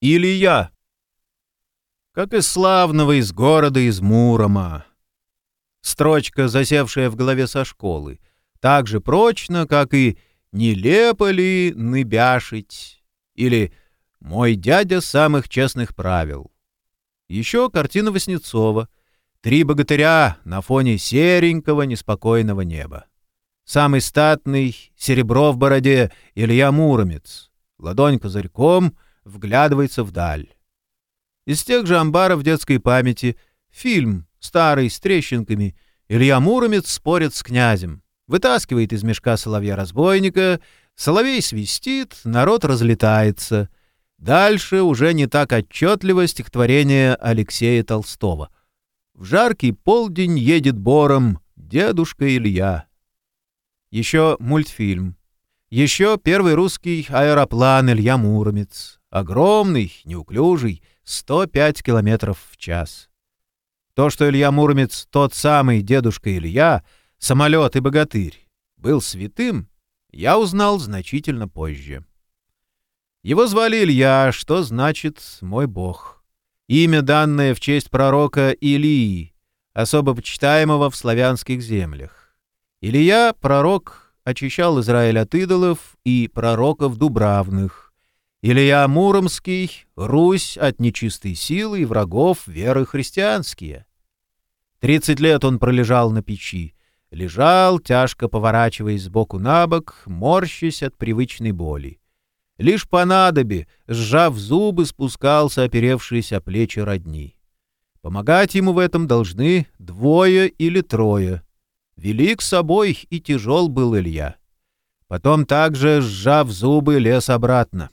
Илья. Как из славного из города из Мурома. Строчка, засевшая в голове со школы, так же прочно, как и «Нелепо ли ныбяшить?» или «Мой дядя самых честных правил». Еще картина Васнецова «Три богатыря на фоне серенького неспокойного неба». Самый статный, серебро в бороде, Илья Муромец. Ладонь козырьком вглядывается вдаль. Из тех же амбаров детской памяти фильм, старый, с трещинками, Илья Муромец спорит с князем. Вытаскивает из мешка соловья-разбойника, соловей свистит, народ разлетается. Дальше уже не так отчетливо стихотворение Алексея Толстого. В жаркий полдень едет бором дедушка Илья. Еще мультфильм. Еще первый русский аэроплан Илья Муромец. Огромный, неуклюжий, 105 километров в час. То, что Илья Муромец, тот самый дедушка Илья, самолет и богатырь, был святым, я узнал значительно позже. Его звали Илья, что значит «мой бог». Имя, данное в честь пророка Илии, особо почитаемого в славянских землях. Илья, пророк, очищал Израиль от идолов и пророков дубравных. Илья Муромский — Русь от нечистой силы и врагов веры христианские. Тридцать лет он пролежал на печи, лежал, тяжко поворачиваясь сбоку на бок, морщась от привычной боли. Лишь по надобе, сжав зубы, спускался оперевшиеся плечи родни. Помогать ему в этом должны двое или трое — Велик собой и тяжел был Илья. Потом также, сжав зубы, лез обратно.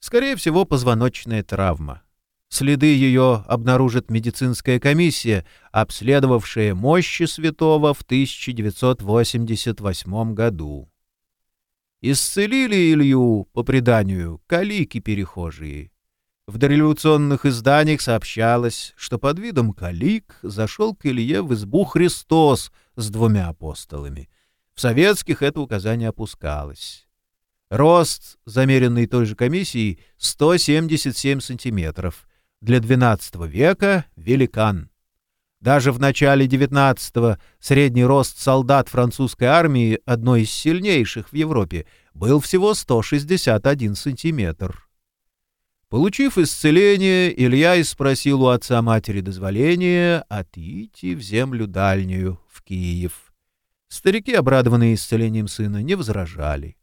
Скорее всего, позвоночная травма. Следы ее обнаружит медицинская комиссия, обследовавшая мощи святого в 1988 году. Исцелили Илью, по преданию, калики-перехожие. В дореволюционных изданиях сообщалось, что под видом калик зашел к Илье в избу Христос с двумя апостолами. В советских это указание опускалось. Рост, замеренный той же комиссией, 177 сантиметров. Для XII века — великан. Даже в начале XIX средний рост солдат французской армии, одной из сильнейших в Европе, был всего 161 сантиметр. Получив исцеление, Илья спросил у отца матери дозволения отойти в землю дальнюю, в Киев. Старики, обрадованные исцелением сына, не возражали.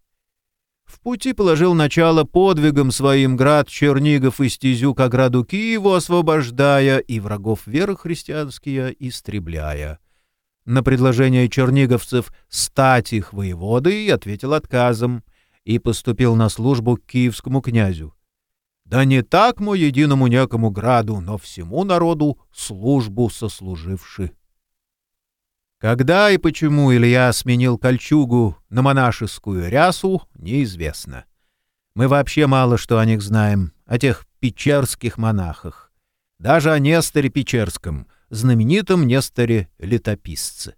В пути положил начало подвигам своим град Чернигов и стезю к ограду Киеву, освобождая и врагов веры христианские истребляя. На предложение черниговцев стать их воеводой ответил отказом и поступил на службу к киевскому князю. Да не так мой единому некому граду, но всему народу службу сослуживши. Когда и почему Илья сменил кольчугу на монашескую рясу, неизвестно. Мы вообще мало что о них знаем, о тех печерских монахах. Даже о Несторе Печерском, знаменитом Несторе-летописце.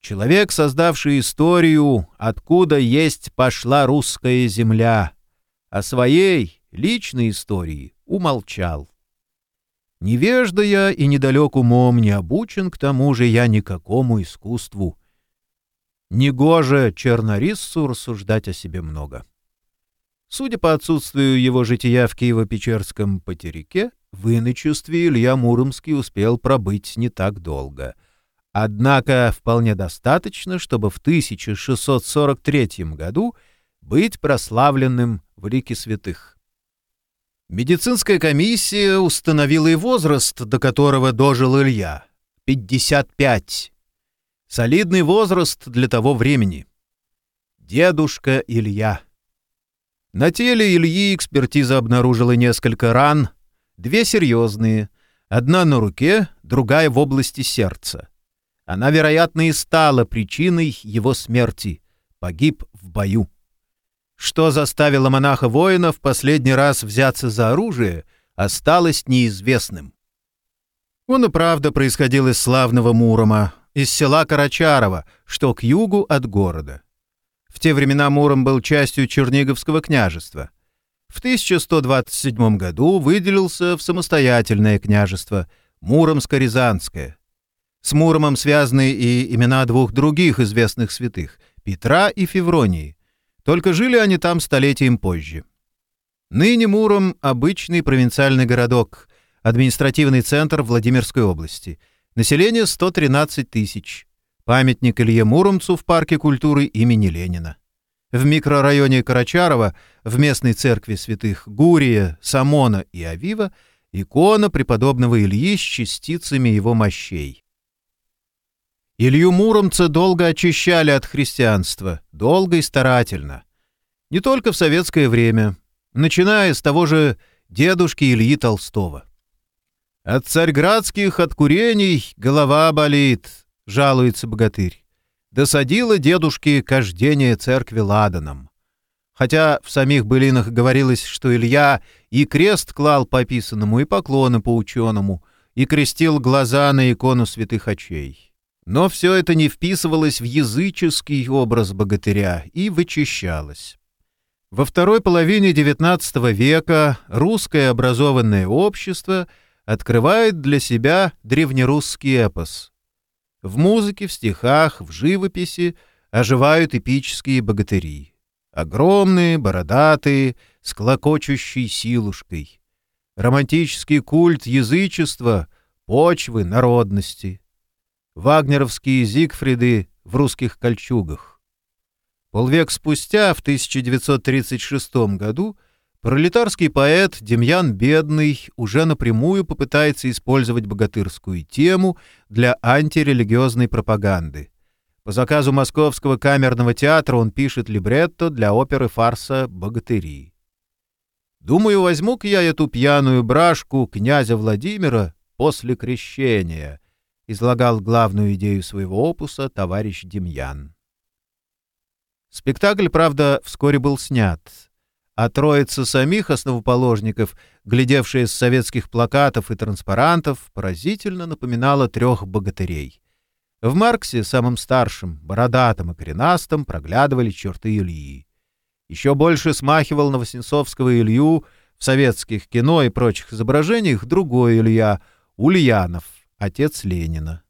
Человек, создавший историю, откуда есть пошла русская земля, о своей, личной истории умолчал. Невежда я и недалек умом, не обучен к тому же я никакому искусству. Негоже чернориссу рассуждать о себе много. Судя по отсутствию его жития в Киево-Печерском потерике, в иночестве Илья Муромский успел пробыть не так долго. Однако вполне достаточно, чтобы в 1643 году быть прославленным в лике святых. Медицинская комиссия установила и возраст, до которого дожил Илья — 55. Солидный возраст для того времени. Дедушка Илья. На теле Ильи экспертиза обнаружила несколько ран, две серьезные, одна на руке, другая в области сердца. Она, вероятно, и стала причиной его смерти. Погиб в бою. Что заставило монаха-воина в последний раз взяться за оружие, осталось неизвестным. Он и правда происходил из славного Мурома, из села Карачарова, что к югу от города. В те времена Муром был частью Черниговского княжества. в 1127 году выделился в самостоятельное княжество Муромско-Рязанское. С Муромом связаны и имена двух других известных святых — Петра и Февронии. Только жили они там столетием позже. Ныне Муром — обычный провинциальный городок, административный центр Владимирской области. Население 113 тысяч. Памятник Илье Муромцу в парке культуры имени Ленина. В микрорайоне Карачарова, в местной церкви святых Гурия, Самона и Авива, икона преподобного Ильи с частицами его мощей. Илью Муромца долго очищали от христианства, долго и старательно. Не только в советское время, начиная с того же дедушки Ильи Толстого. «От царьградских откурений голова болит», — жалуется богатырь досадило дедушке кождение церкви ладаном. Хотя в самих былинах говорилось, что Илья и крест клал по писанному, и поклоны по ученому, и крестил глаза на икону святых очей. Но все это не вписывалось в языческий образ богатыря и вычищалось. Во второй половине XIX века русское образованное общество открывает для себя древнерусский эпос — в музыке, в стихах, в живописи оживают эпические богатыри. Огромные, бородатые, с клокочущей силушкой. Романтический культ язычества, почвы, народности. Вагнеровские Зигфриды в русских кольчугах. Полвек спустя, в 1936 году, Пролетарский поэт Демьян Бедный уже напрямую попытается использовать богатырскую тему для антирелигиозной пропаганды. По заказу Московского камерного театра он пишет либретто для оперы фарса «Богатыри». «Думаю, возьму-ка я эту пьяную брашку князя Владимира после крещения», излагал главную идею своего опуса товарищ Демьян. Спектакль, правда, вскоре был снят — а троица самих основоположников, глядевшая с советских плакатов и транспарантов, поразительно напоминала трех богатырей. В Марксе, самым старшим, бородатым и коренастым, проглядывали черты Ильи. Еще больше смахивал на Васенцовского Илью в советских кино и прочих изображениях другой Илья, Ульянов, отец Ленина.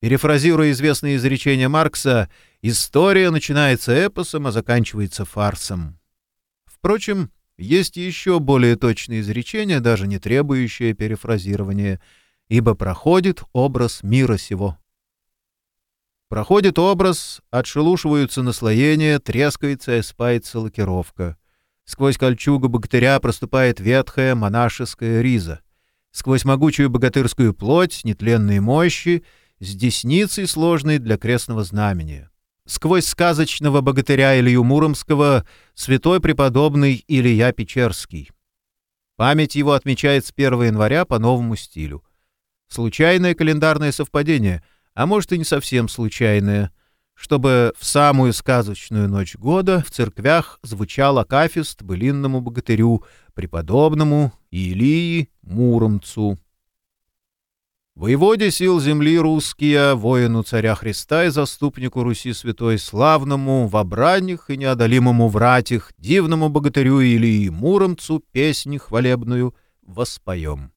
Перефразируя известное изречение Маркса, история начинается эпосом, а заканчивается фарсом. Впрочем, есть еще более точные изречения, даже не требующие перефразирования, ибо проходит образ мира сего. Проходит образ, отшелушиваются наслоения, трескается и спается лакировка. Сквозь кольчугу богатыря проступает ветхая монашеская риза. Сквозь могучую богатырскую плоть, нетленные мощи, с десницей сложной для крестного знамения сквозь сказочного богатыря Илью Муромского святой преподобный Илья Печерский. Память его отмечает с 1 января по новому стилю. Случайное календарное совпадение, а может и не совсем случайное, чтобы в самую сказочную ночь года в церквях звучал акафист былинному богатырю, преподобному Илии Муромцу. Воеводе сил земли русские, воину царя Христа и заступнику Руси святой, славному, в обранних и неодолимому вратях, дивному богатырю Илии Муромцу песнь хвалебную воспоем.